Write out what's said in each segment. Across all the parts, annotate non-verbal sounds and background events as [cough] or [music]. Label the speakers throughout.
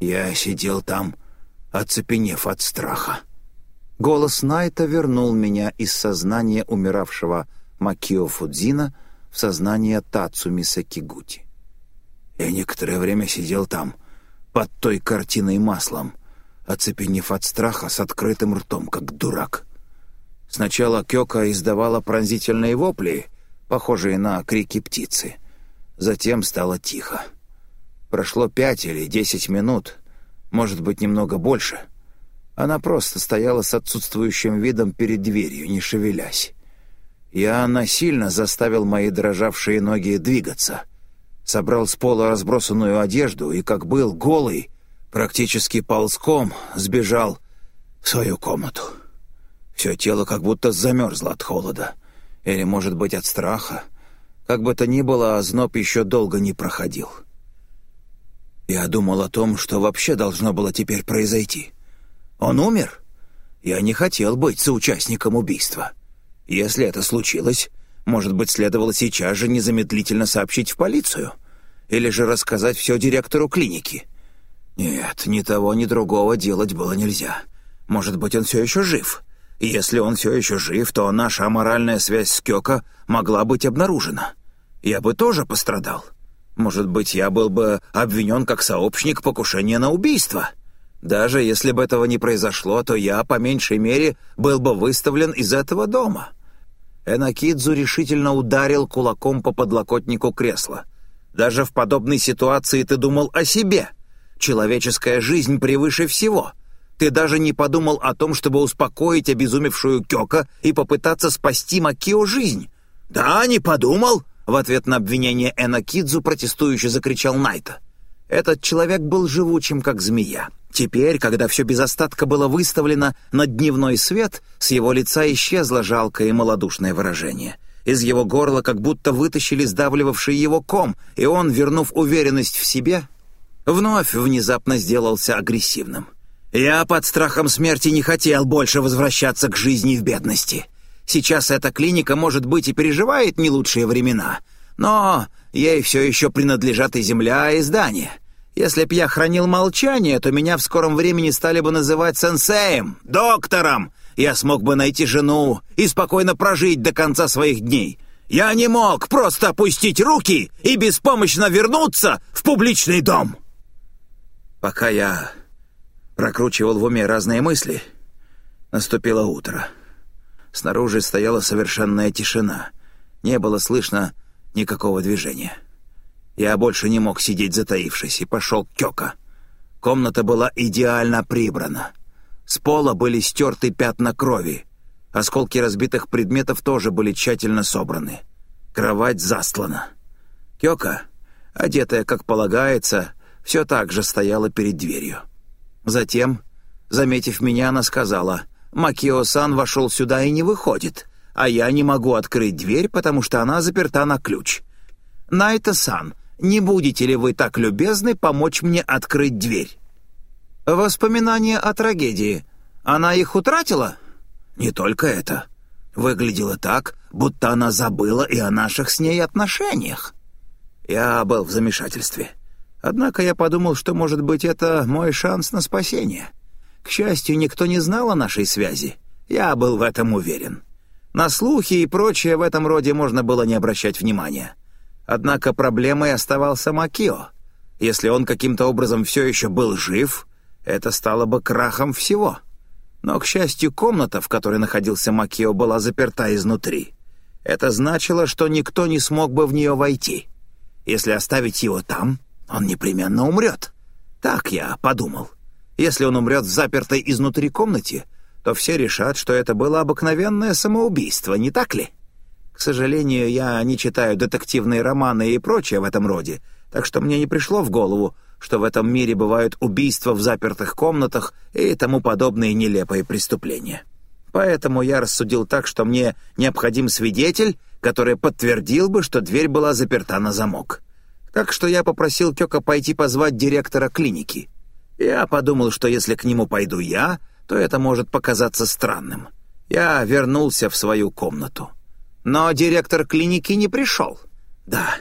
Speaker 1: Я сидел там, оцепенев от страха.
Speaker 2: Голос Найта вернул меня из сознания умиравшего Макио Фудзина в сознание Тацуми Сакигути.
Speaker 1: Я некоторое время сидел там, под той картиной маслом, оцепенев от страха с открытым ртом, как дурак. Сначала Кёка издавала пронзительные вопли, похожие на крики птицы. Затем стало тихо. Прошло пять или десять минут, может быть, немного больше. Она просто стояла с отсутствующим видом перед дверью, не шевелясь. Я насильно заставил мои дрожавшие ноги двигаться. Собрал с пола разбросанную одежду и, как был голый, практически ползком сбежал в свою комнату. Все тело как будто замерзло от холода. Или, может быть, от страха. Как бы то ни было, озноб еще долго не проходил. Я думал о том, что вообще должно было теперь произойти. Он умер? Я не хотел быть соучастником убийства. Если это случилось, может быть, следовало сейчас же незамедлительно сообщить в полицию? Или же рассказать все директору клиники? Нет, ни того, ни другого делать было нельзя. Может быть, он все еще жив. Если он все еще жив, то наша аморальная связь с Кёка могла быть обнаружена. Я бы тоже пострадал. Может быть, я был бы обвинен как сообщник покушения на убийство. Даже если бы этого не произошло, то я, по меньшей мере, был бы выставлен из этого дома». Энакидзу решительно ударил кулаком по подлокотнику кресла. «Даже в подобной ситуации ты думал о себе. Человеческая жизнь превыше всего. Ты даже не подумал о том, чтобы успокоить обезумевшую Кёка и попытаться спасти Макио жизнь. «Да, не подумал!» — в ответ на обвинение Энакидзу протестующе закричал Найта. Этот человек был живучим, как змея. Теперь, когда все без остатка было выставлено на дневной свет, с его лица исчезло жалкое и малодушное выражение. Из его горла как будто вытащили сдавливавший его ком, и он, вернув уверенность в себе, вновь внезапно сделался агрессивным. Я под страхом смерти не хотел больше возвращаться к жизни в бедности. Сейчас эта клиника, может быть, и переживает не лучшие времена, но ей все еще принадлежат и земля, и здание. Если б я хранил молчание, то меня в скором времени стали бы называть сенсеем, доктором. Я смог бы найти жену и спокойно прожить до конца своих дней. Я не мог просто опустить руки и беспомощно вернуться в публичный дом. Пока я прокручивал в уме разные мысли. Наступило утро. Снаружи стояла совершенная тишина. Не было слышно никакого движения. Я больше не мог сидеть затаившись и пошел к Кёка. Комната была идеально прибрана. С пола были стерты пятна крови. Осколки разбитых предметов тоже были тщательно собраны. Кровать застлана. Кёка, одетая как полагается, все так же стояла перед дверью. Затем, заметив меня, она сказала, «Макио-сан вошел сюда и не выходит, а я не могу открыть дверь, потому что она заперта на ключ. Найта-сан, не будете ли вы так любезны помочь мне открыть дверь?» «Воспоминания о трагедии. Она их утратила?» «Не только это. Выглядело так, будто она забыла и о наших с ней отношениях». Я был в замешательстве. Однако я подумал, что, может быть, это мой шанс на спасение. К счастью, никто не знал о нашей связи. Я был в этом уверен. На слухи и прочее в этом роде можно было не обращать внимания. Однако проблемой оставался Макио. Если он каким-то образом все еще был жив, это стало бы крахом всего. Но, к счастью, комната, в которой находился Макио, была заперта изнутри. Это значило, что никто не смог бы в нее войти. Если оставить его там, он непременно умрет. Так я подумал. Если он умрет в запертой изнутри комнате, то все решат, что это было обыкновенное самоубийство, не так ли? К сожалению, я не читаю детективные романы и прочее в этом роде, так что мне не пришло в голову, что в этом мире бывают убийства в запертых комнатах и тому подобные нелепые преступления. Поэтому я рассудил так, что мне необходим свидетель, который подтвердил бы, что дверь была заперта на замок. Так что я попросил Кёка пойти позвать директора клиники. Я подумал, что если к нему пойду я, то это может показаться странным. Я вернулся в свою комнату. Но директор клиники не пришел. Да,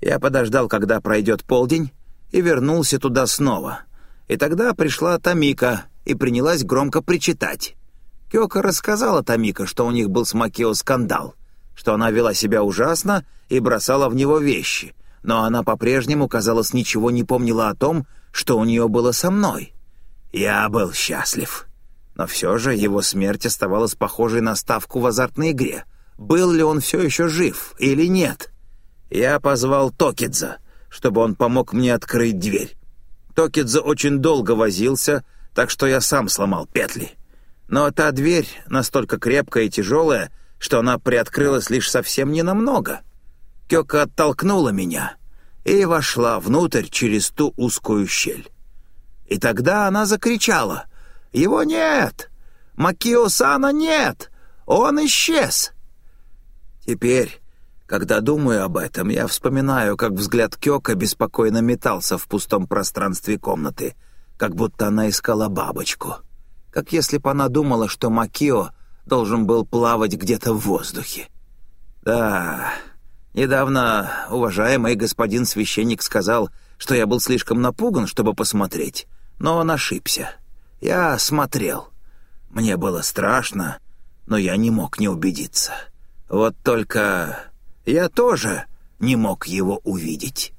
Speaker 1: я подождал, когда пройдет полдень, и вернулся туда снова. И тогда пришла Тамика и принялась громко причитать. Кёка рассказала Тамика, что у них был с Макио скандал, что она вела себя ужасно и бросала в него вещи, но она по-прежнему, казалось, ничего не помнила о том, что у нее было со мной. Я был счастлив. Но все же его смерть оставалась похожей на ставку в азартной игре. Был ли он все еще жив или нет? Я позвал Токидза, чтобы он помог мне открыть дверь. Токидзе очень долго возился, так что я сам сломал петли. Но та дверь настолько крепкая и тяжелая, что она приоткрылась лишь совсем ненамного. Кёка оттолкнула меня и вошла внутрь через ту узкую щель. И тогда она закричала «Его нет! Макио-сана нет! Он исчез!» Теперь, когда думаю об этом, я вспоминаю, как взгляд Кёка беспокойно метался в пустом пространстве комнаты, как будто она искала бабочку. Как если бы она думала, что Макио должен был плавать где-то в воздухе. Да, недавно уважаемый господин священник сказал, что я был слишком напуган, чтобы посмотреть, но он ошибся. Я смотрел. Мне было страшно, но я не мог не убедиться. Вот только я тоже не мог его увидеть.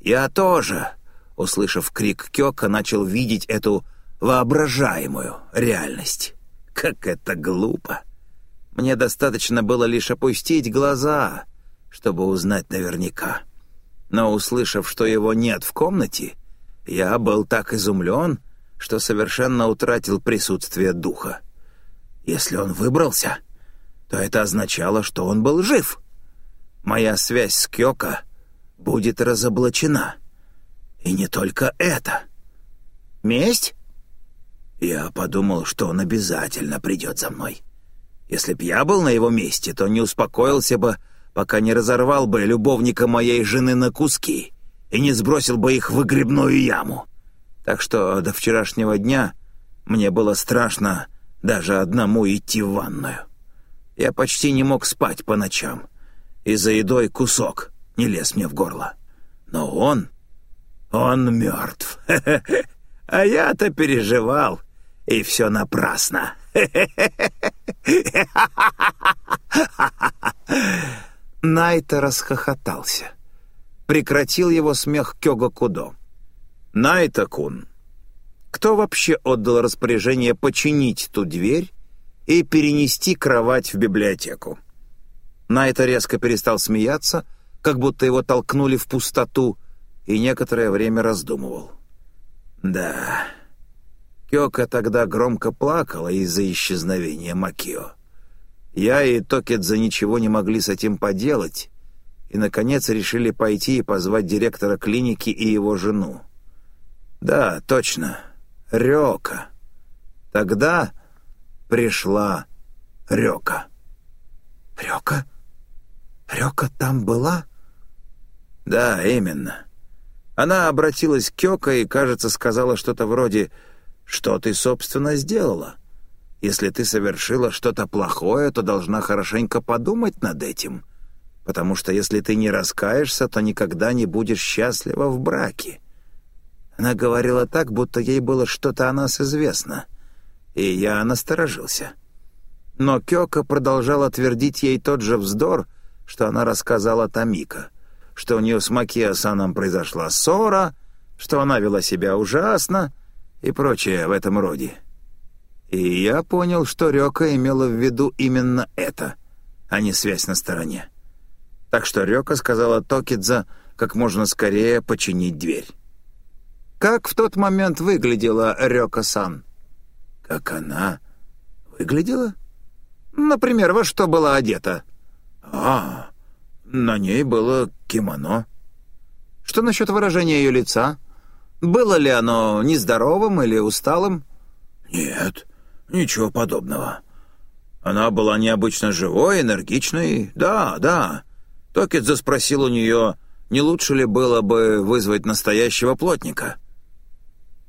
Speaker 1: Я тоже, услышав крик Кёка, начал видеть эту воображаемую реальность. Как это глупо. Мне достаточно было лишь опустить глаза, чтобы узнать наверняка. Но услышав, что его нет в комнате, я был так изумлен, что совершенно утратил присутствие духа. Если он выбрался, то это означало, что он был жив. Моя связь с Кёка будет разоблачена. И не только это. Месть? Я подумал, что он обязательно придет за мной. Если б я был на его месте, то не успокоился бы, пока не разорвал бы любовника моей жены на куски и не сбросил бы их в выгребную яму. Так что до вчерашнего дня мне было страшно даже одному идти в ванную. Я почти не мог спать по ночам, и за едой кусок не лез мне в горло. Но он... он мертв. [laughs] А я-то переживал, и все напрасно. [laughs] Найта расхохотался. Прекратил его смех Кёга Кудо. «Найта-кун, кто вообще отдал распоряжение починить ту дверь и перенести кровать в библиотеку?» Найта резко перестал смеяться, как будто его толкнули в пустоту, и некоторое время раздумывал. «Да, Кёка тогда громко плакала из-за исчезновения Макио. Я и Токидзе ничего не могли с этим поделать, и, наконец, решили пойти и позвать директора клиники и его жену. Да, точно, Рёка. Тогда пришла Рёка. «Рёка? Рёка там была?» «Да, именно. Она обратилась к Кёка и, кажется, сказала что-то вроде что ты, собственно, сделала? Если ты совершила что-то плохое, то должна хорошенько подумать над этим, потому что если ты не раскаешься, то никогда не будешь счастлива в браке». Она говорила так, будто ей было что-то о нас известно, и я насторожился. Но Кёка продолжала твердить ей тот же вздор, что она рассказала Тамика, что у нее с Макиасаном произошла ссора, что она вела себя ужасно, и прочее в этом роде. И я понял, что Рёка имела в виду именно это, а не связь на стороне. Так что Рёка сказала Токидза как можно скорее починить дверь. Как в тот момент выглядела Рёка-сан? Как она выглядела? Например, во что была одета? А, на ней было кимоно. Что насчет выражения ее лица? Было ли оно нездоровым или усталым? Нет, ничего подобного. Она была необычно живой, энергичной. Да, да. Токидзе спросил у нее, не лучше ли было бы вызвать настоящего плотника.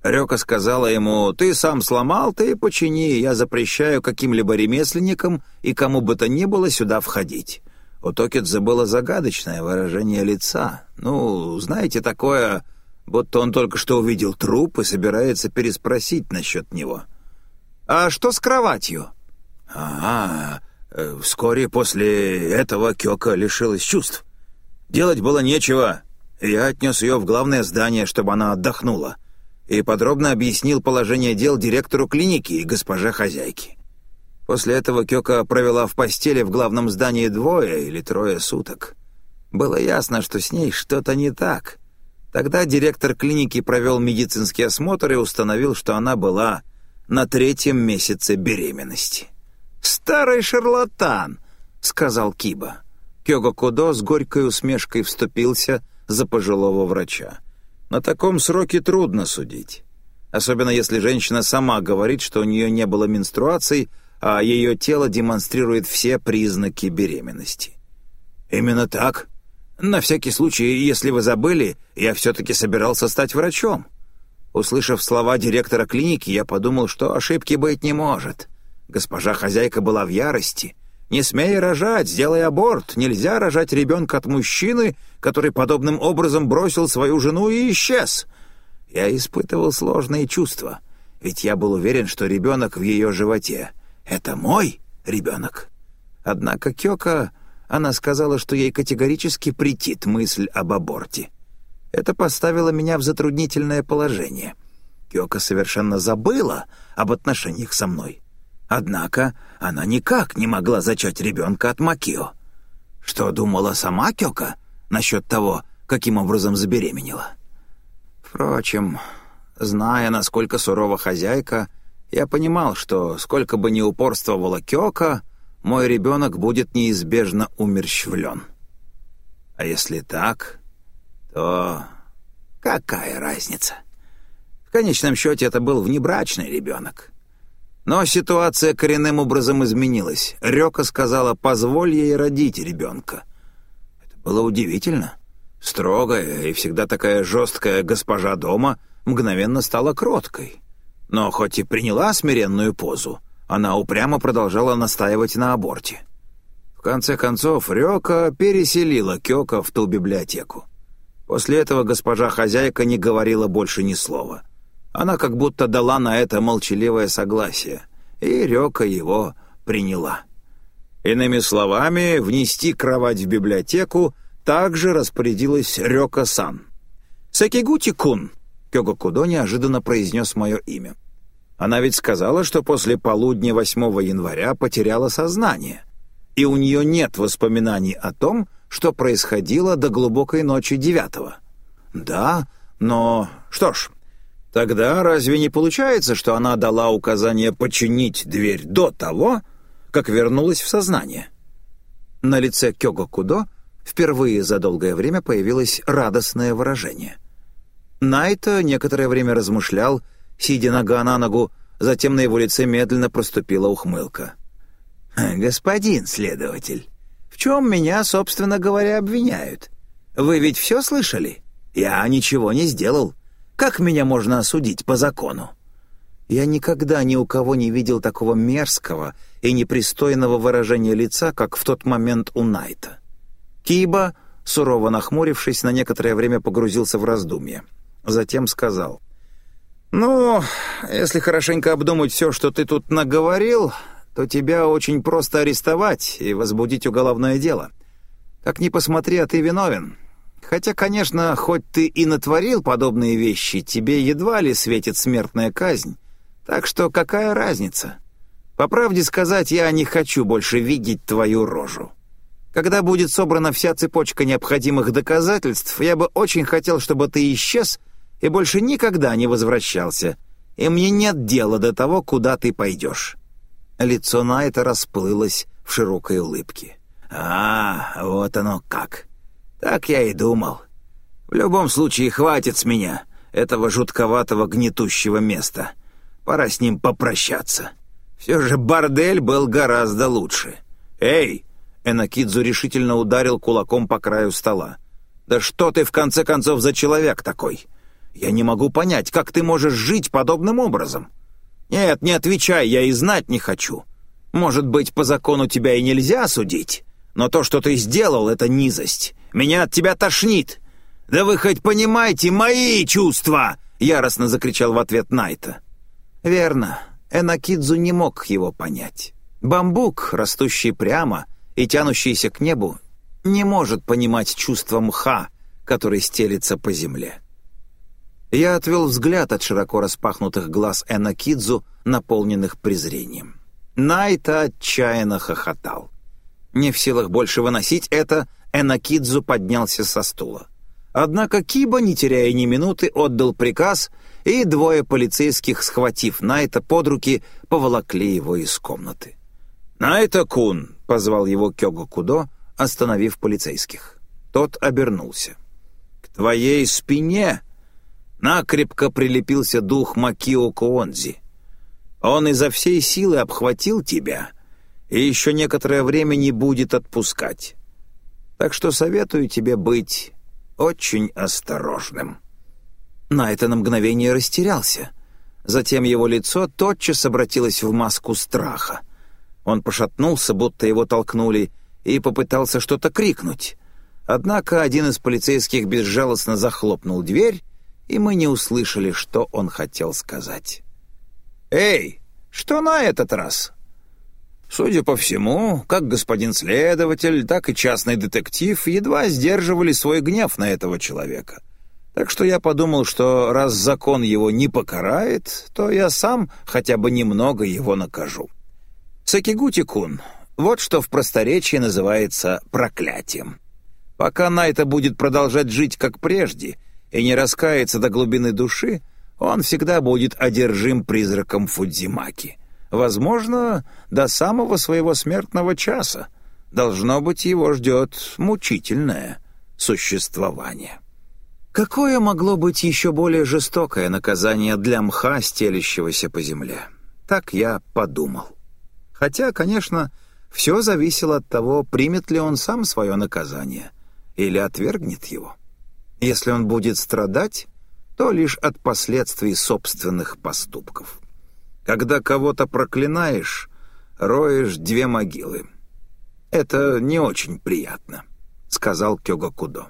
Speaker 1: Рёка сказала ему, «Ты сам сломал, ты почини, я запрещаю каким-либо ремесленникам и кому бы то ни было сюда входить». У Токидзе было загадочное выражение лица. Ну, знаете, такое будто он только что увидел труп и собирается переспросить насчет него.
Speaker 2: «А что с кроватью?»
Speaker 1: «А, э, вскоре после этого Кёка лишилась чувств. Делать было нечего. Я отнес ее в главное здание, чтобы она отдохнула, и подробно объяснил положение дел директору клиники и госпоже хозяйке. После этого Кёка провела в постели в главном здании двое или трое суток. Было ясно, что с ней что-то не так. Тогда директор клиники провел медицинский осмотр и установил, что она была на третьем месяце беременности.
Speaker 2: «Старый шарлатан», — сказал Киба. Кёга Кудо с горькой усмешкой вступился за пожилого врача.
Speaker 1: На таком сроке трудно судить. Особенно если женщина сама говорит, что у нее не было менструаций, а ее тело демонстрирует все признаки беременности. «Именно так. На всякий случай, если вы забыли, я все-таки собирался стать врачом. Услышав слова директора клиники, я подумал, что ошибки быть не может. Госпожа хозяйка была в ярости. «Не смей рожать, сделай аборт. Нельзя рожать ребенка от мужчины, который подобным образом бросил свою жену и исчез». Я испытывал сложные чувства, ведь я был уверен, что ребенок в ее животе — это мой ребенок. Однако Кёка, она сказала, что ей категорически претит мысль об аборте. Это поставило меня в затруднительное положение. Кёка совершенно забыла об отношениях со мной. Однако она никак не могла зачать ребенка от Макио. Что думала сама Кёка насчет того, каким образом забеременела? Впрочем, зная, насколько сурова хозяйка, я понимал, что сколько бы ни упорствовала Кёка, мой ребенок будет неизбежно умерщвлен. А если так, то какая разница? В конечном счете это был внебрачный ребенок. Но ситуация коренным образом изменилась. Рёка сказала «позволь ей родить ребенка». Это было удивительно. Строгая и всегда такая жесткая госпожа дома мгновенно стала кроткой. Но хоть и приняла смиренную позу, она упрямо продолжала настаивать на аборте. В конце концов, Рёка переселила Кёка в ту библиотеку. После этого госпожа хозяйка не говорила больше ни слова. Она как будто дала на это молчаливое согласие, и Рёка его приняла. Иными словами, внести кровать в библиотеку также распорядилась Рёка-сан. «Сакигути-кун!» Кёга Кудо неожиданно произнес мое имя. Она ведь сказала, что после полудня 8 января потеряла сознание, и у нее нет воспоминаний о том, что происходило до глубокой ночи девятого. Да, но... Что ж, Тогда разве не получается, что она дала указание починить дверь до того, как вернулась в сознание? На лице Кёго Кудо впервые за долгое время появилось радостное выражение. Найта некоторое время размышлял, сидя нога на ногу, затем на его лице медленно проступила ухмылка. «Господин следователь, в чем меня, собственно говоря, обвиняют? Вы ведь все слышали? Я ничего не сделал. Как меня можно осудить по закону? Я никогда ни у кого не видел такого мерзкого и непристойного выражения лица, как в тот момент у Найта. Киба, сурово нахмурившись, на некоторое время погрузился в раздумье. Затем сказал, «Ну, если хорошенько обдумать все, что ты тут наговорил, то тебя очень просто арестовать и возбудить уголовное дело. Как ни посмотри, а ты виновен. Хотя, конечно, хоть ты и натворил подобные вещи, тебе едва ли светит смертная казнь. Так что какая разница? По правде сказать, я не хочу больше видеть твою рожу. Когда будет собрана вся цепочка необходимых доказательств, я бы очень хотел, чтобы ты исчез и больше никогда не возвращался. И мне нет дела до того, куда ты пойдешь». Лицо Найта расплылось в широкой улыбке. «А, вот оно как. Так я и думал. В любом случае, хватит с меня этого жутковатого гнетущего места. Пора с ним попрощаться. Все же бордель был гораздо лучше. Эй! Энакидзу решительно ударил кулаком по краю стола. «Да что ты, в конце концов, за человек такой? Я не могу понять, как ты можешь жить подобным образом? Нет, не отвечай, я и знать не хочу. Может быть, по закону тебя и нельзя судить, но то, что ты сделал, — это низость. Меня от тебя тошнит. «Да вы хоть понимаете мои чувства!» — яростно закричал в ответ Найта.
Speaker 2: Верно, Энакидзу не мог его понять. Бамбук, растущий прямо и тянущийся к небу, не может понимать чувства мха, который стелится по земле. Я отвел взгляд от широко распахнутых глаз Энакидзу, наполненных презрением. Найта отчаянно хохотал. Не в силах больше выносить это, Энакидзу поднялся со стула. Однако Киба, не теряя ни минуты, отдал приказ, и двое полицейских, схватив Найта под руки, поволокли его из комнаты.
Speaker 1: «Найта-кун!» — позвал его Кёго Кудо, остановив полицейских. Тот обернулся. «К твоей спине!» Накрепко прилепился дух Макио Куонзи. Он изо всей силы обхватил тебя и еще некоторое время не будет отпускать. Так что советую тебе быть очень осторожным».
Speaker 2: На это на мгновение растерялся. Затем его лицо тотчас обратилось в маску страха. Он пошатнулся, будто его толкнули, и попытался что-то крикнуть. Однако один из полицейских безжалостно захлопнул дверь, и мы не услышали, что он хотел сказать.
Speaker 1: «Эй, что на этот раз?» Судя по всему, как господин следователь, так и частный детектив едва сдерживали свой гнев на этого человека. Так что я подумал, что раз закон его не покарает, то я сам хотя бы немного его накажу. Сакигути-кун, вот что в просторечии называется проклятием. Пока Найта будет продолжать жить как прежде и не раскается до глубины души, он всегда будет одержим призраком Фудзимаки. Возможно, до самого своего смертного часа. Должно быть, его ждет мучительное существование.
Speaker 2: Какое могло быть еще более жестокое наказание для мха, стелящегося по земле? Так я подумал. Хотя, конечно, все зависело от того, примет ли он сам свое наказание или отвергнет его. Если он будет страдать, то лишь от последствий собственных поступков. Когда кого-то проклинаешь, роешь две могилы. Это не очень приятно, — сказал Кёга Кудо.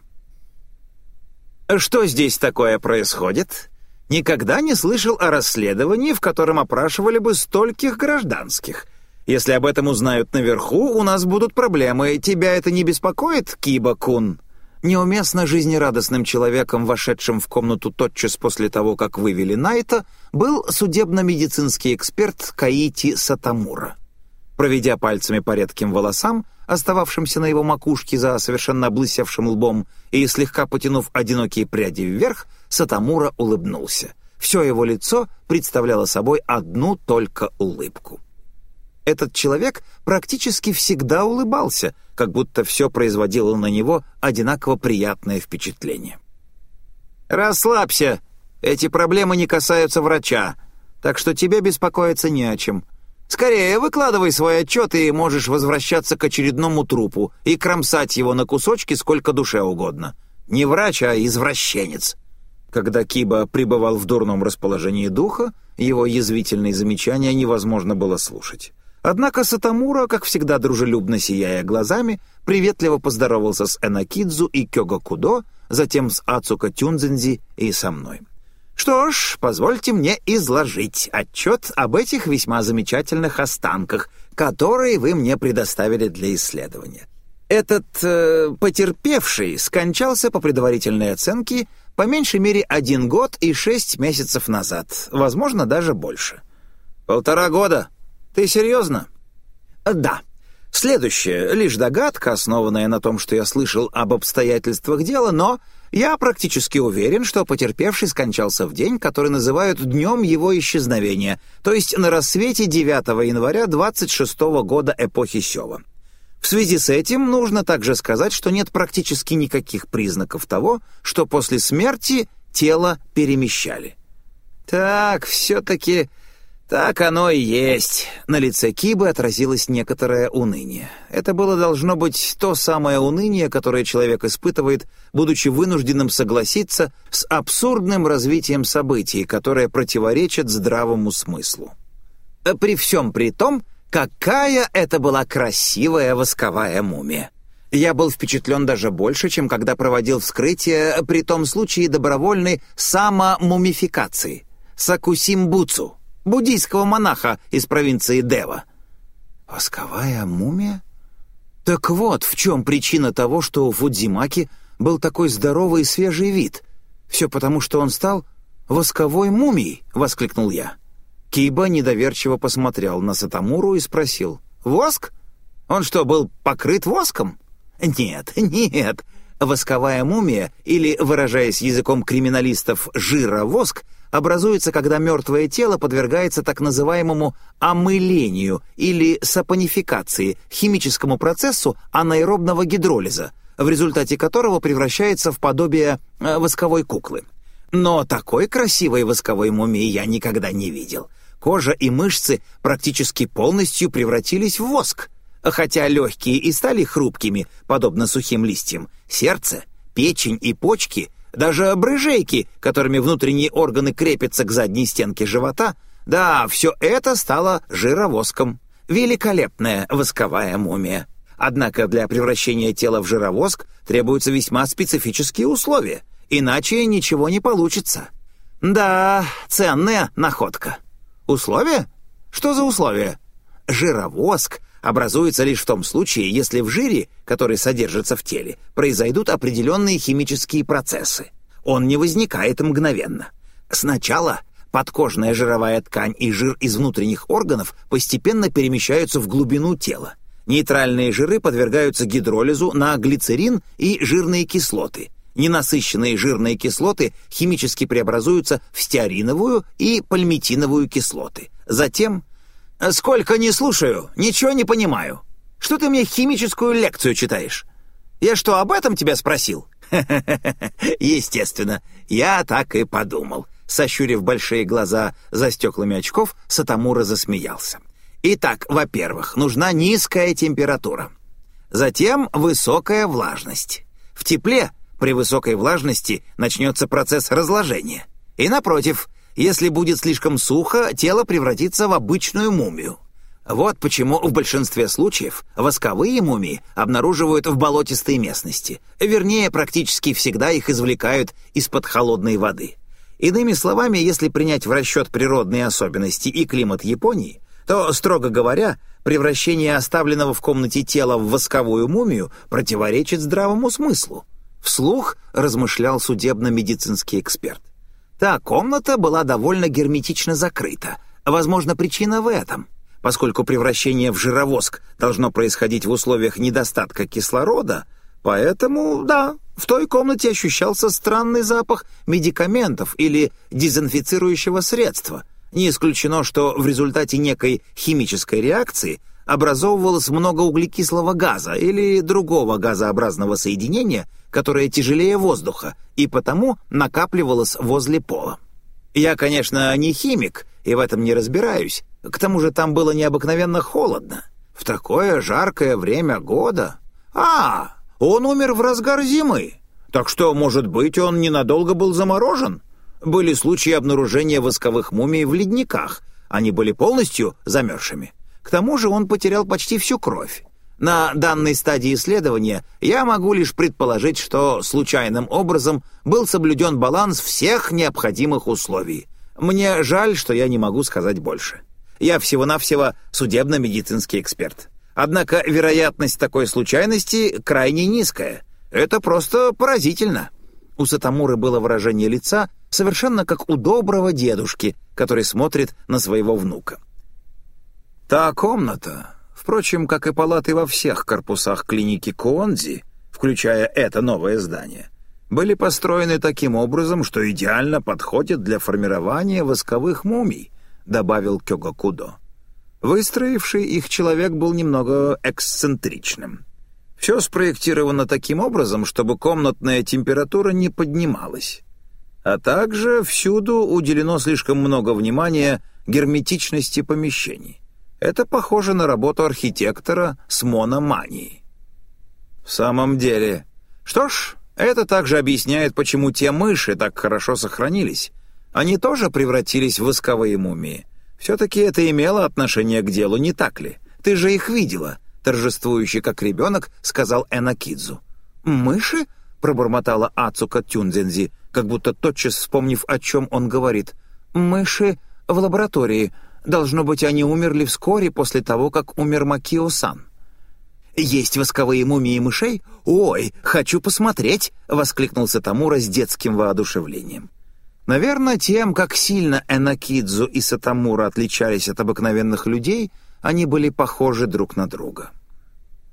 Speaker 1: «Что здесь такое происходит?» Никогда не слышал о расследовании, в котором опрашивали бы стольких гражданских. Если об этом узнают наверху, у нас будут проблемы. Тебя это не беспокоит, Киба-кун?»
Speaker 2: Неуместно жизнерадостным человеком, вошедшим в комнату тотчас после того, как вывели Найта, был судебно-медицинский эксперт Каити Сатамура. Проведя пальцами по редким волосам, остававшимся на его макушке за совершенно облысевшим лбом, и слегка потянув одинокие пряди вверх, Сатамура улыбнулся. Все его лицо представляло собой одну только улыбку. Этот человек практически всегда улыбался, как будто все производило на него одинаково приятное впечатление. «Расслабься! Эти проблемы не касаются врача, так что тебе беспокоиться не о чем. Скорее, выкладывай свой отчет, и можешь возвращаться к очередному трупу и кромсать его на кусочки сколько душе угодно. Не врач, а извращенец». Когда Киба пребывал в дурном расположении духа, его язвительные замечания невозможно было слушать. Однако Сатамура, как всегда дружелюбно сияя глазами, приветливо поздоровался с Энакидзу и Кёга Кудо, затем с Ацука Тюнзензи и со мной. Что ж, позвольте мне изложить отчет об этих весьма замечательных останках, которые вы мне предоставили для исследования. Этот э, потерпевший скончался по предварительной оценке по меньшей мере один год и шесть месяцев назад, возможно, даже больше. Полтора года, «Ты серьезно?» «Да. Следующее — лишь догадка, основанная на том, что я слышал об обстоятельствах дела, но я практически уверен, что потерпевший скончался в день, который называют днем его исчезновения, то есть на рассвете 9 января 26 года эпохи Сёва. В связи с этим нужно также сказать, что нет практически никаких признаков того, что после смерти тело перемещали. Так, все-таки «Так оно и есть». На лице Кибы отразилось некоторое уныние. Это было должно быть то самое уныние, которое человек испытывает, будучи вынужденным согласиться с абсурдным развитием событий, которое противоречит здравому смыслу. При всем при том, какая это была красивая восковая мумия. Я был впечатлен даже больше, чем когда проводил вскрытие при том случае добровольной самомумификации Сакусимбуцу, буддийского монаха из провинции Дева. Восковая мумия? Так вот, в чем причина того, что у Фудзимаки был такой здоровый и свежий вид. Все потому, что он стал восковой мумией, — воскликнул я. Киба недоверчиво посмотрел на Сатамуру и спросил. «Воск? Он что, был покрыт воском?» «Нет, [laughs] нет. Восковая мумия, или, выражаясь языком криминалистов, жира-воск, образуется, когда мертвое тело подвергается так называемому омылению или сапонификации, химическому процессу анаэробного гидролиза, в результате которого превращается в подобие э, восковой куклы. Но такой красивой восковой мумии я никогда не видел. Кожа и мышцы практически полностью превратились в воск. Хотя легкие и стали хрупкими, подобно сухим листьям, сердце, печень и почки, даже брыжейки, которыми внутренние органы крепятся к задней стенке живота, да, все это стало жировоском. Великолепная восковая мумия. Однако для превращения тела в жировоск требуются весьма специфические условия, иначе ничего не получится. Да, ценная находка. Условия? Что за условия? Жировоск образуется лишь в том случае, если в жире, который содержится в теле, произойдут определенные химические процессы. Он не возникает мгновенно. Сначала подкожная жировая ткань и жир из внутренних органов постепенно перемещаются в глубину тела. Нейтральные жиры подвергаются гидролизу на глицерин и жирные кислоты. Ненасыщенные жирные кислоты химически преобразуются в стеариновую и пальмитиновую кислоты. Затем «Сколько не слушаю, ничего не понимаю. Что ты мне химическую лекцию читаешь? Я что, об этом тебя спросил?» [laughs] Естественно, я так и подумал. Сощурив большие глаза за стеклами очков, Сатамура засмеялся. Итак, во-первых, нужна низкая температура. Затем высокая влажность. В тепле при высокой влажности начнется процесс разложения. И напротив, если будет слишком сухо, тело превратится в обычную мумию. Вот почему в большинстве случаев восковые мумии обнаруживают в болотистой местности. Вернее, практически всегда их извлекают из-под холодной воды. Иными словами, если принять в расчет природные особенности и климат Японии, то, строго говоря, превращение оставленного в комнате тела в восковую мумию противоречит здравому смыслу. Вслух размышлял судебно-медицинский эксперт. Та комната была довольно герметично закрыта. Возможно, причина в этом. Поскольку превращение в жировоск должно происходить в условиях недостатка кислорода, поэтому, да, в той комнате ощущался странный запах медикаментов или дезинфицирующего средства. Не исключено, что в результате некой химической реакции образовывалось много углекислого газа или другого газообразного соединения, которое тяжелее воздуха и потому накапливалось возле пола. Я, конечно, не химик и в этом не разбираюсь. К тому же там было необыкновенно холодно. В такое жаркое время года. А, он умер в разгар зимы. Так что, может быть, он ненадолго был заморожен? Были случаи обнаружения восковых мумий в ледниках. Они были полностью замерзшими. К тому же он потерял почти всю кровь. На данной стадии исследования я могу лишь предположить, что случайным образом был соблюден баланс всех необходимых условий. Мне жаль, что я не могу сказать больше. Я всего-навсего судебно-медицинский эксперт. Однако вероятность такой случайности крайне низкая. Это просто поразительно. У Сатамуры было выражение лица совершенно как у доброго дедушки, который смотрит на своего внука. Та комната, впрочем, как и палаты во всех корпусах клиники Куонзи, включая это новое здание, были построены таким образом, что идеально подходят для формирования восковых мумий, добавил Кёгакудо. Выстроивший их человек был немного эксцентричным. Все спроектировано таким образом, чтобы комнатная температура не поднималась. А также всюду уделено слишком много внимания герметичности помещений. Это похоже на работу архитектора с мономанией. В самом деле... Что ж, это также объясняет, почему те мыши так хорошо сохранились. Они тоже превратились в восковые мумии. Все-таки это имело отношение к делу, не так ли? Ты же их видела. торжествующий как ребенок, сказал Энакидзу. «Мыши?» — пробормотала Ацука Тюнзензи, как будто тотчас вспомнив, о чем он говорит. «Мыши в лаборатории. Должно быть, они умерли вскоре после того, как умер Макио-сан». «Есть восковые мумии мышей? Ой, хочу посмотреть!» — воскликнул Сатамура с детским воодушевлением. Наверное, тем, как сильно Энакидзу и Сатамура отличались от обыкновенных людей, они были похожи друг на друга.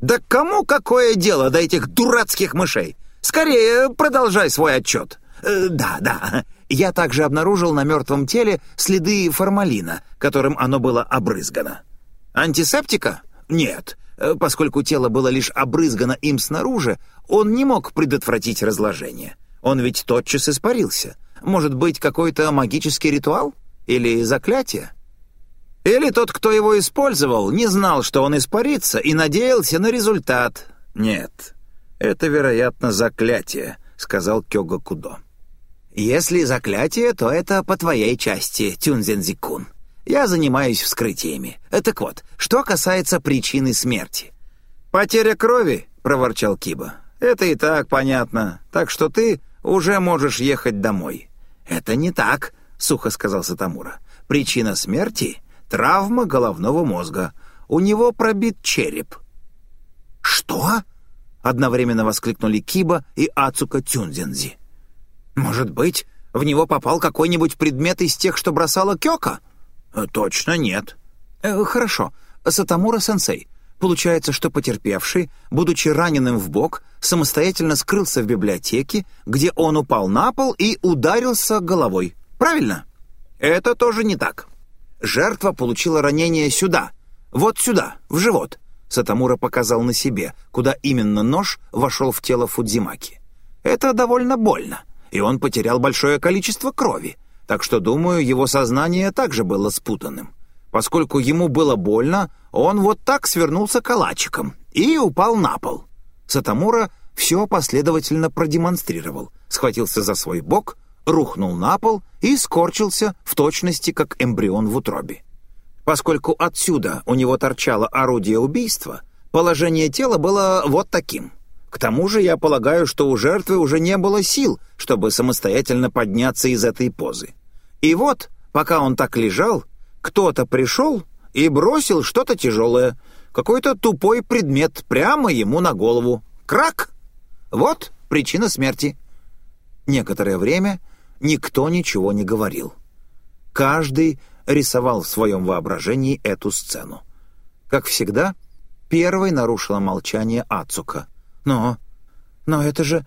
Speaker 2: «Да кому какое дело до этих дурацких мышей? Скорее, продолжай свой отчет!» Э, «Да, да. Я также обнаружил на мертвом теле следы формалина, которым оно было обрызгано. Антисептика? Нет. Э, поскольку тело было лишь обрызгано им снаружи, он не мог предотвратить разложение. Он ведь тотчас испарился. Может быть, какой-то магический ритуал? Или заклятие? Или тот, кто его использовал, не знал, что он испарится, и надеялся на результат? Нет, это, вероятно, заклятие, сказал Кёга Кудо. Если заклятие, то это по твоей части, Тюнзензикун. Я занимаюсь вскрытиями. Так вот, что касается причины смерти. «Потеря крови», — проворчал Киба. «Это и так понятно, так что ты уже можешь ехать домой». «Это не так», — сухо сказал Сатамура. «Причина смерти — травма головного мозга. У него пробит череп». «Что?» — одновременно воскликнули Киба и Ацука Тюнзензи. «Может быть, в него попал какой-нибудь предмет из тех, что бросала Кёка?» Э, «Точно нет». Э, «Хорошо. Сатамура-сенсей, получается, что потерпевший, будучи раненым в бок, самостоятельно скрылся в библиотеке, где он упал на пол и ударился головой. Правильно?» «Это тоже не так. Жертва получила ранение сюда, вот сюда, в живот». Сатамура показал на себе, куда именно нож вошел в тело Фудзимаки. «Это довольно больно, и он потерял большое количество крови так что, думаю, его сознание также было спутанным. Поскольку ему было больно, он вот так свернулся калачиком и упал на пол. Сатамура все последовательно продемонстрировал, схватился за свой бок, рухнул на пол и скорчился в точности, как эмбрион в утробе. Поскольку отсюда у него торчало орудие убийства, положение тела было вот таким. К тому же я полагаю, что у жертвы уже не было сил, чтобы самостоятельно подняться из этой позы. И вот, пока он так лежал, кто-то пришел и бросил что-то тяжелое, какой-то тупой предмет прямо ему на голову. Крак! Вот причина смерти. Некоторое время никто ничего не говорил. Каждый рисовал в своем воображении эту сцену. Как всегда, первой нарушила молчание Ацука. «Но... но это же...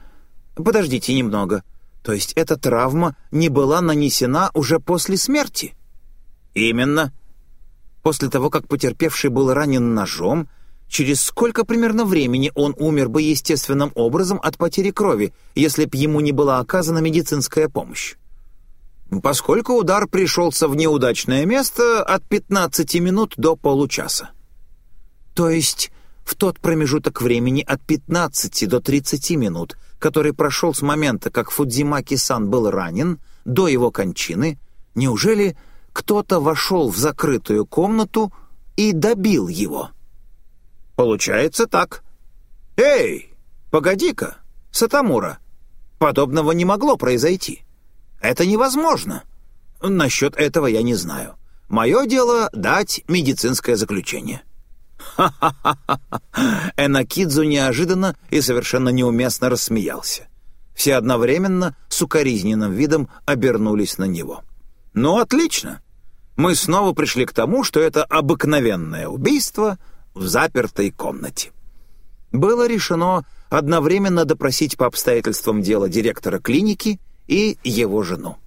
Speaker 2: Подождите немного. То есть эта травма не была нанесена уже после смерти?» «Именно. После того, как потерпевший был ранен ножом, через сколько примерно времени он умер бы естественным образом от потери крови, если б ему не была оказана медицинская помощь?» поскольку удар пришелся в неудачное место от 15 минут до получаса. То есть в тот промежуток времени от 15 до 30 минут, который прошел с момента, как Фудзимаки-сан был ранен, до его кончины, неужели кто-то вошел в закрытую комнату и добил его? Получается так. «Эй, погоди-ка, Сатамура, подобного не могло произойти. Это невозможно. Насчет этого я не знаю. Мое дело — дать медицинское заключение». «Ха-ха-ха!» [laughs] Энакидзу неожиданно и совершенно неуместно рассмеялся. Все одновременно с укоризненным видом обернулись на него. «Ну, отлично! Мы снова пришли к тому, что это обыкновенное убийство в запертой комнате». Было решено одновременно допросить по обстоятельствам дела директора клиники и его жену.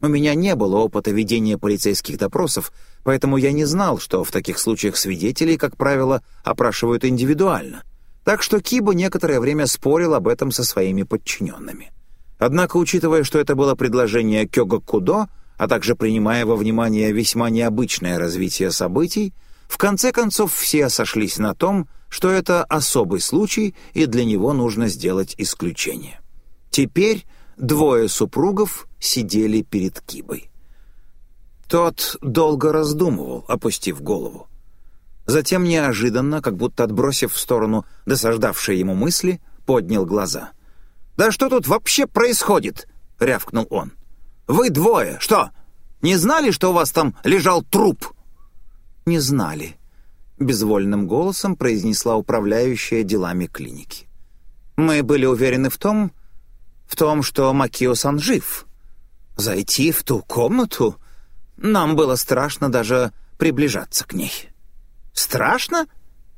Speaker 2: У меня не было опыта ведения полицейских допросов, поэтому я не знал, что в таких случаях свидетелей, как правило, опрашивают индивидуально. Так что Киба некоторое время спорил об этом со своими подчиненными. Однако, учитывая, что это было предложение Кёга Кудо, а также принимая во внимание весьма необычное развитие событий, в конце концов все сошлись на том, что это особый случай, и для него нужно сделать исключение. Теперь Двое супругов сидели перед Кибой. Тот долго раздумывал, опустив голову. Затем неожиданно, как будто отбросив в сторону досаждавшие ему мысли, поднял глаза. «Да что тут вообще происходит?» — рявкнул он. «Вы двое, что, не знали, что у вас там лежал труп?» «Не знали», — безвольным голосом произнесла управляющая делами клиники. «Мы были уверены в том, в том, что Макио-сан жив. Зайти в ту комнату? Нам было страшно даже приближаться к ней». «Страшно?»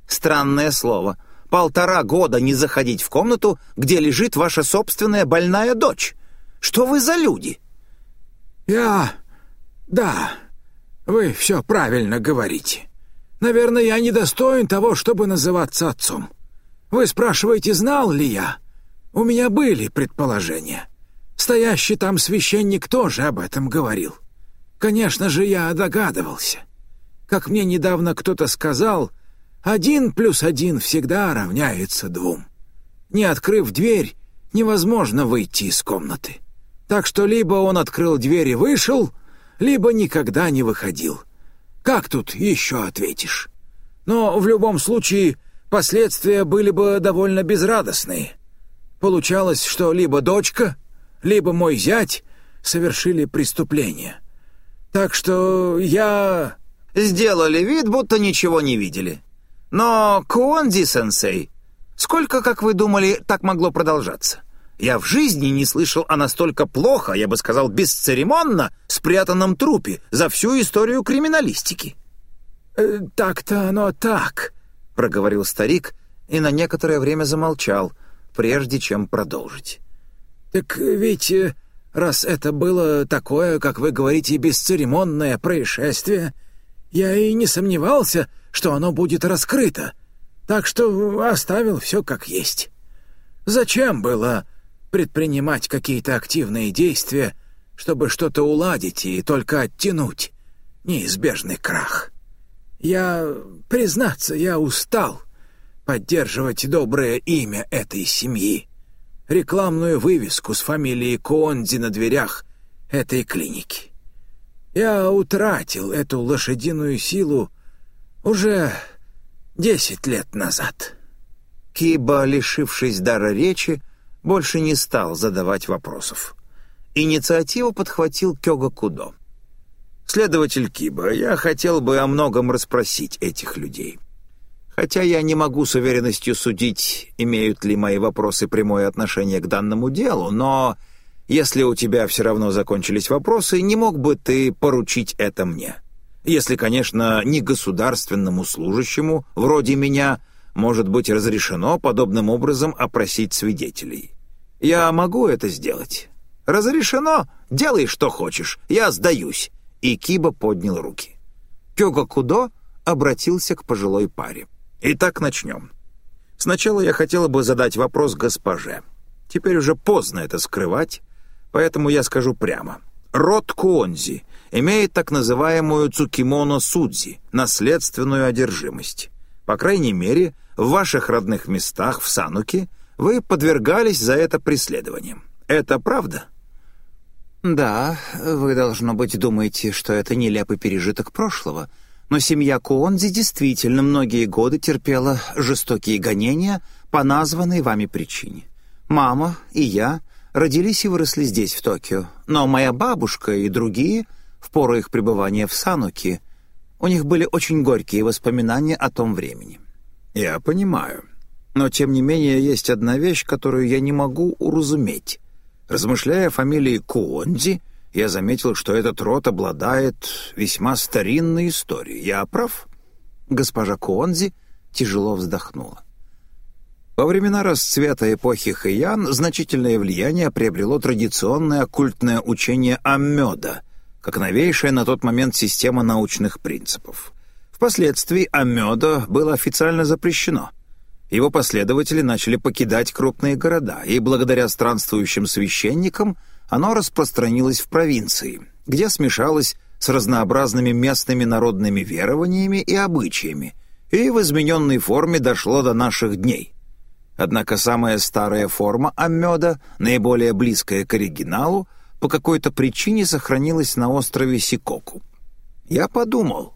Speaker 2: Странное слово. Полтора года не заходить в комнату, где лежит ваша собственная больная дочь. Что вы за люди?»
Speaker 3: «Я... да, вы все правильно говорите. Наверное, я недостоин того, чтобы называться отцом. Вы спрашиваете, знал ли я? У меня были предположения. Стоящий там священник тоже об этом говорил. Конечно же, я догадывался. Как мне недавно кто-то сказал, один плюс один всегда равняется двум. Не открыв дверь, невозможно выйти из комнаты. Так что либо он открыл дверь и вышел, либо никогда не выходил. Как тут еще ответишь? Но в любом случае последствия были бы довольно безрадостные. Получалось, что либо дочка, либо мой зять совершили преступление. Так что я...
Speaker 2: Сделали вид, будто ничего не видели. Но, Куонзи-сенсей, сколько, как вы думали, так могло продолжаться? Я в жизни не слышал о настолько плохо, я бы сказал, бесцеремонно спрятанном трупе за всю историю криминалистики.
Speaker 3: «Э, «Так-то оно так», — проговорил старик и на некоторое время замолчал, прежде чем продолжить. «Так ведь, э, раз это было такое, как вы говорите, бесцеремонное происшествие, я и не сомневался, что оно будет раскрыто, так что оставил все как есть. Зачем было предпринимать какие-то активные действия, чтобы что-то уладить и только оттянуть неизбежный крах. Я, признаться, я устал поддерживать доброе имя этой семьи, рекламную вывеску с фамилией Конди на дверях этой клиники. Я утратил эту лошадиную силу уже десять лет назад».
Speaker 2: Киба, лишившись дара речи, больше не стал задавать вопросов. Инициативу подхватил Кёга Кудо. «Следователь Киба, я хотел бы о многом расспросить этих людей. Хотя я не могу с уверенностью судить, имеют ли мои вопросы прямое отношение к данному делу, но если у тебя все равно закончились вопросы, не мог бы ты поручить это мне? Если, конечно, не государственному служащему, вроде меня, может быть разрешено подобным образом опросить свидетелей. Я могу это сделать. Разрешено? Делай, что хочешь. Я сдаюсь. И Киба поднял руки. Кёга Кудо обратился к пожилой паре. Итак, начнем. Сначала я хотела бы задать вопрос госпоже. Теперь уже поздно это скрывать, поэтому я скажу прямо. Род Куонзи имеет так называемую Цукимоно Судзи, наследственную одержимость. По крайней мере, в ваших родных местах в Сануке вы подвергались за это преследованиям. Это правда?»
Speaker 1: «Да, вы, должно быть, думаете, что это нелепый пережиток прошлого, но семья Куонзи действительно многие годы терпела жестокие гонения по названной вами причине. Мама и я родились и выросли здесь, в Токио, но моя бабушка и другие, в пору их пребывания в Сануке, у них были очень горькие воспоминания о том времени.
Speaker 2: «Я понимаю. Но, тем не менее, есть одна вещь, которую я не могу уразуметь. Размышляя о фамилии Куонди, я заметил, что этот род обладает весьма старинной историей. Я прав?»
Speaker 1: Госпожа Куонзи тяжело вздохнула.
Speaker 2: Во времена расцвета эпохи Хэйян значительное влияние приобрело традиционное оккультное учение Аммёда, как новейшая на тот момент система научных принципов. Впоследствии Аммёда было официально запрещено. Его последователи начали покидать крупные города, и благодаря странствующим священникам оно распространилось в провинции, где смешалось с разнообразными местными народными верованиями и обычаями, и в измененной форме дошло до наших дней. Однако самая старая форма аммёда, наиболее близкая к оригиналу, по какой-то причине сохранилась на острове Сикоку. Я подумал,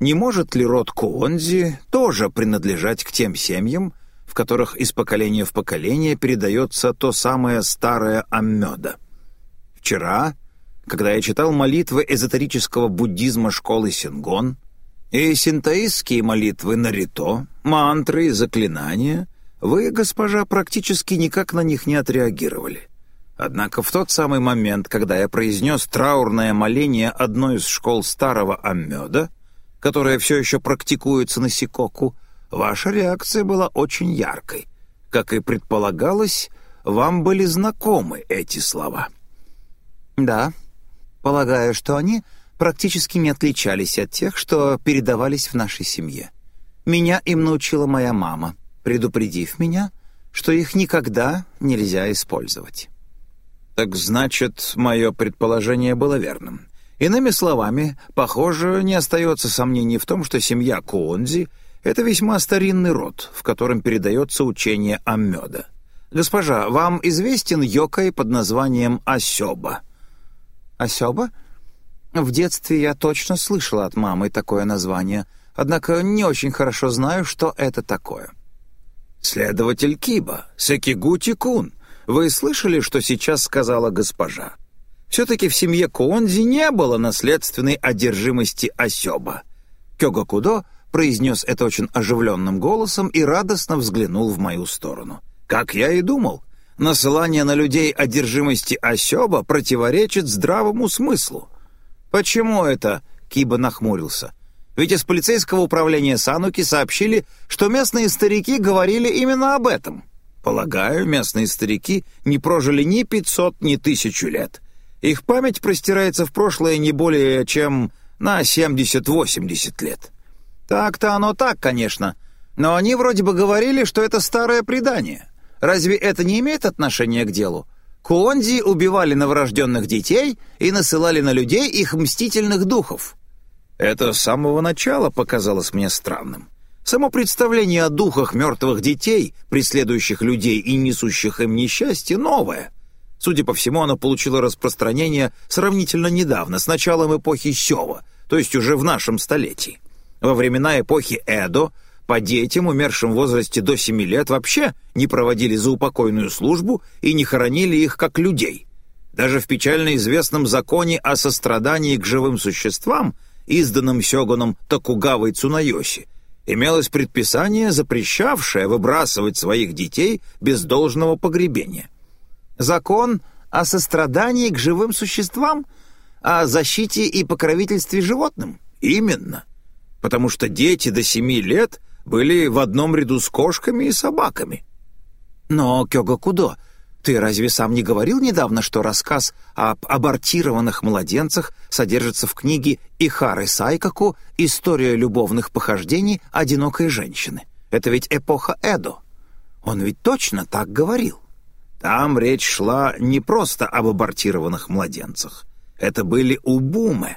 Speaker 1: Не может ли род Куонзи тоже принадлежать к тем семьям, в которых из поколения в поколение передается то самое старое аммёда? Вчера, когда я читал молитвы эзотерического буддизма школы Сингон и синтоистские молитвы Нарито, мантры и заклинания, вы, госпожа, практически никак на них не отреагировали. Однако в тот самый момент, когда я произнес траурное моление одной из школ старого Аммёда, которая все еще практикуется на Сикоку, ваша реакция была очень яркой. Как и предполагалось, вам были знакомы эти слова.
Speaker 2: Да, полагаю, что они практически не отличались от тех, что передавались в нашей семье. Меня им научила моя мама, предупредив меня, что их никогда нельзя использовать.
Speaker 1: Так значит, мое предположение было верным. Иными словами, похоже, не остается сомнений в том, что семья Куонзи — это весьма старинный род, в котором передается учение о меда. Госпожа, вам известен йокай под названием Асёба?
Speaker 2: Асёба? В детстве я точно слышала от мамы такое название, однако не очень хорошо знаю, что это такое.
Speaker 1: Следователь Киба, Секигути-кун, вы слышали, что сейчас сказала госпожа? Все-таки в семье Куонзи не было наследственной одержимости Осёба. Кёгакудо произнес это очень оживленным голосом и радостно взглянул в мою сторону. Как я и думал, насылание на людей одержимости Осёба противоречит здравому смыслу. «Почему это?» — Киба нахмурился. «Ведь из полицейского управления Сануки сообщили, что местные старики говорили именно об этом». Полагаю, местные старики не прожили ни пятьсот, ни тысячу лет. Их память простирается в прошлое не более чем на 70-80 лет. Так-то оно так, конечно. Но они вроде бы говорили, что это старое предание. Разве это не имеет отношения к делу? Куонзи убивали новорожденных детей и насылали на людей их мстительных духов. Это с самого начала показалось мне странным. Само представление о духах мертвых детей, преследующих людей и несущих им несчастье, новое. Судя по всему, оно получило распространение сравнительно недавно, с началом эпохи Сёва, то есть уже в нашем столетии. Во времена эпохи Эдо по детям, умершим в возрасте до 7 лет, вообще не проводили заупокойную службу и не хоронили их как людей. Даже в печально известном законе о сострадании к живым существам, изданном сёгуном Токугавой Цунайоси, имелось предписание, запрещавшее выбрасывать своих детей без должного погребения. Закон о сострадании к живым существам, о защите и покровительстве животным? Именно. Потому что дети до семи лет были в одном ряду с кошками и собаками. Но, Кёга Кудо, ты разве сам не говорил недавно, что рассказ об абортированных младенцах содержится в книге Ихары Сайкаку «История любовных похождений одинокой женщины»? Это ведь эпоха Эдо. Он ведь точно так говорил. Там речь шла не просто об абортированных младенцах. Это были убумы.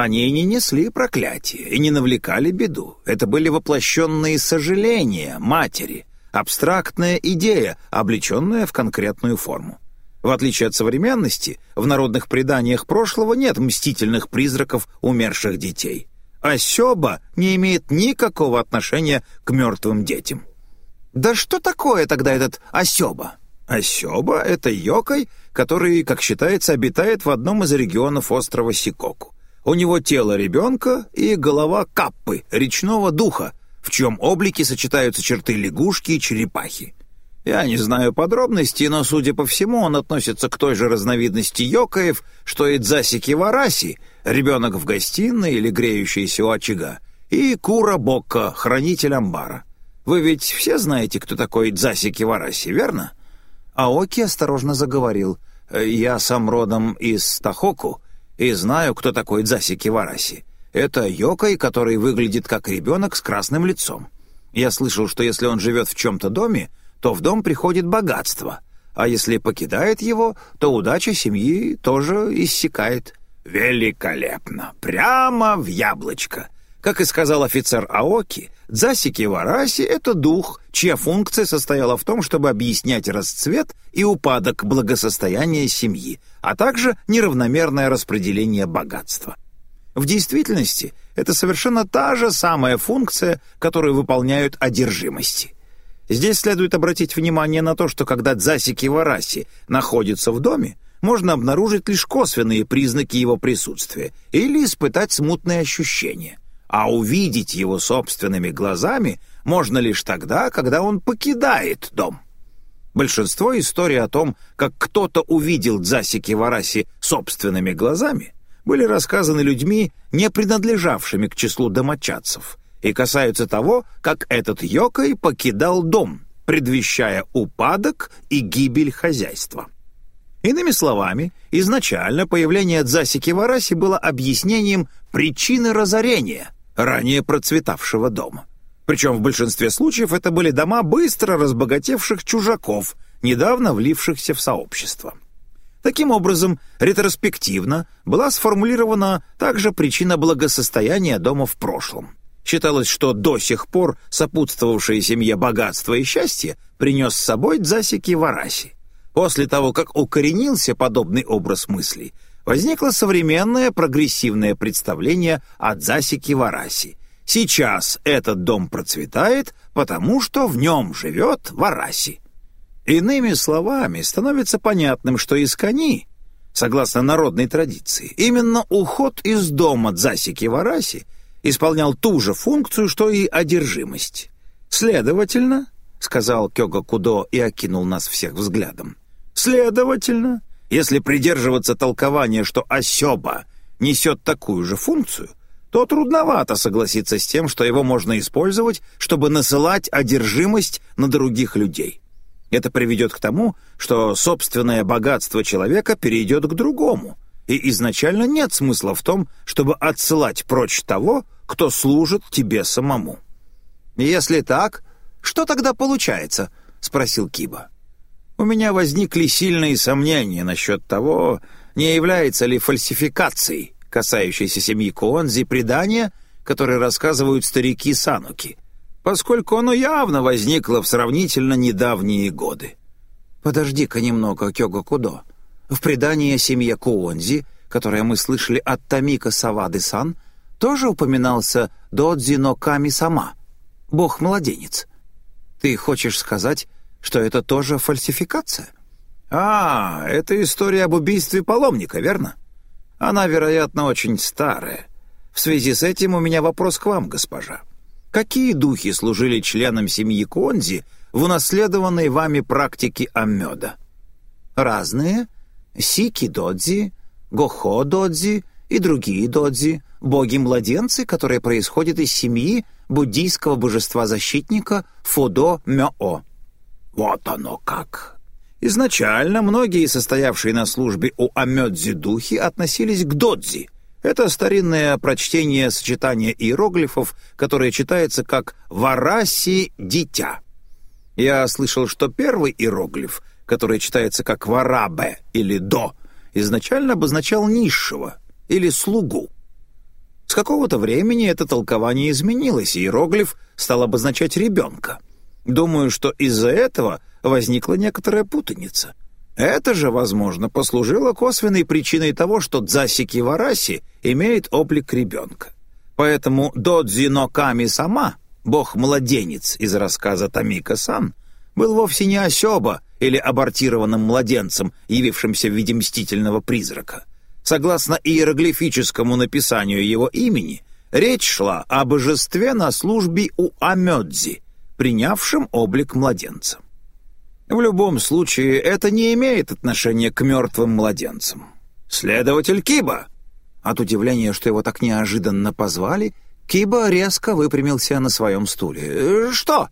Speaker 1: Они не несли проклятие и не навлекали беду. Это были воплощенные сожаления матери, абстрактная идея, облеченная в конкретную форму. В отличие от современности, в народных преданиях прошлого нет мстительных призраков умерших детей. А Сёба не имеет никакого отношения к мертвым детям. Да что такое тогда этот Осёба? Осёба — это йокой, который, как считается, обитает в одном из регионов острова Сикоку. У него тело ребенка и голова каппы, речного духа, в чьем облике сочетаются черты лягушки и черепахи. Я не знаю подробностей, но, судя по всему, он относится к той же разновидности йокаев, что и дзасики вараси, ребенок в гостиной или греющийся у очага, и Кура Бокка, хранитель амбара. Вы ведь все знаете, кто такой дзасики вараси, верно? Аоки осторожно заговорил. «Я сам родом из Тахоку и знаю, кто такой дзасики вараси. Это Йокой, который выглядит как ребенок с красным лицом. Я слышал, что если он живет в чем-то доме, то в дом приходит богатство, а если покидает его, то удача семьи тоже иссякает. Великолепно! Прямо в яблочко! Как и сказал офицер Аоки, Дзасики Вараси — это дух, чья функция состояла в том, чтобы объяснять расцвет и упадок благосостояния семьи, а также неравномерное распределение богатства. В действительности это совершенно та же самая функция, которую выполняют одержимости. Здесь следует обратить внимание на то, что когда Дзасики Вараси находится в доме, можно обнаружить лишь косвенные признаки его присутствия или испытать смутные ощущения. А увидеть его собственными глазами можно лишь тогда, когда он покидает дом. Большинство историй о том, как кто-то увидел Дзасики Вараси собственными глазами, были рассказаны людьми, не принадлежавшими к числу домочадцев, и касаются того, как этот Йокой покидал дом, предвещая упадок и гибель хозяйства. Иными словами, изначально появление Дзасики Вараси было объяснением причины разорения ранее процветавшего дома. Причем в большинстве случаев это были дома быстро разбогатевших чужаков, недавно влившихся в сообщество. Таким образом, ретроспективно была сформулирована также причина благосостояния дома в прошлом. Считалось, что до сих пор сопутствовавшее семье богатство и счастье принес с собой Дзасики Вараси. После того, как укоренился подобный образ мыслей, возникло современное прогрессивное представление о Дзасике Вараси. Сейчас этот дом процветает, потому что в нем живет Вараси. Иными словами, становится понятным, что Искани, согласно народной традиции, именно уход из дома Дзасики Вараси исполнял ту же функцию, что и одержимость. Следовательно, — сказал Кёга Кудо и окинул нас всех взглядом, Следовательно, если придерживаться толкования, что осёба несет такую же функцию, то трудновато согласиться с тем, что его можно использовать, чтобы насылать одержимость на других людей. Это приведет к тому, что собственное богатство человека перейдет к другому, и изначально нет смысла в том, чтобы отсылать прочь того, кто служит тебе самому. «Если так, что тогда получается?» — спросил Киба у меня возникли сильные сомнения насчет того, не является ли фальсификацией, касающейся семьи Куонзи, предания, которые рассказывают старики Сануки, поскольку оно явно возникло в сравнительно недавние годы. Подожди-ка немного, Кёга Кудо. В предании о семье Куонзи, которое мы слышали от Тамика Савады-сан, тоже упоминался Додзи Ками-сама, бог-младенец. Ты хочешь сказать, что это тоже фальсификация? А, это история об убийстве паломника, верно? Она, вероятно, очень старая. В связи с этим у меня вопрос к вам, госпожа. Какие духи служили членам семьи Конзи в унаследованной вами практике Амёда? Разные. Сики-додзи, Гохо-додзи и другие додзи, боги-младенцы, которые происходят из семьи буддийского божества-защитника Фудо-Мёо. Вот оно как. Изначально многие, состоявшие на службе у Амёдзи духи, относились к Додзи. Это старинное прочтение сочетания иероглифов, которое читается как «Вараси – дитя». Я слышал, что первый иероглиф, который читается как «Варабе» или «До», изначально обозначал низшего или слугу. С какого-то времени это толкование изменилось, и иероглиф стал обозначать ребенка – Думаю, что из-за этого возникла некоторая путаница. Это же, возможно, послужило косвенной причиной того, что Дзасики Вараси имеет облик ребенка. Поэтому Додзи но Ками сама, бог-младенец из рассказа Тамика-сан, был вовсе не осёба или абортированным младенцем, явившимся в виде мстительного призрака. Согласно иероглифическому написанию его имени, речь шла о божестве на службе у Амёдзи — принявшим облик младенца. В любом случае, это не имеет отношения к мертвым младенцам. «Следователь Киба!» От удивления, что его так неожиданно позвали, Киба резко выпрямился на своем стуле. «Э, «Что?»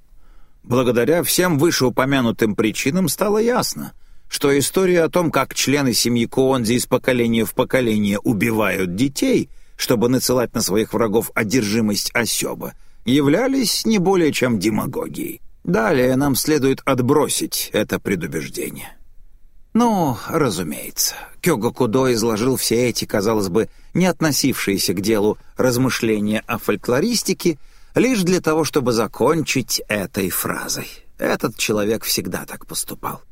Speaker 1: Благодаря всем вышеупомянутым причинам стало ясно, что история о том, как члены семьи Куонзи из поколения в поколение убивают детей, чтобы нацелать на своих врагов одержимость осёба, являлись не более чем демагогией. Далее нам следует отбросить это предубеждение. Ну, разумеется, Кёга Кудо изложил все эти, казалось бы, не относившиеся к делу размышления о фольклористике, лишь для того, чтобы закончить этой фразой. Этот человек всегда так поступал.